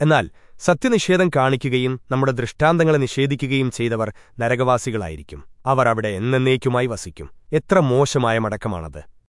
എന്നാൽ സത്യനിഷേധം കാണിക്കുകയും നമ്മുടെ ദൃഷ്ടാന്തങ്ങളെ നിഷേധിക്കുകയും ചെയ്തവർ നരകവാസികളായിരിക്കും. അവർ അവിടെ എന്നേക്കുമായി വസിക്കും. എത്ര മോശമായ മടക്കമാണത്.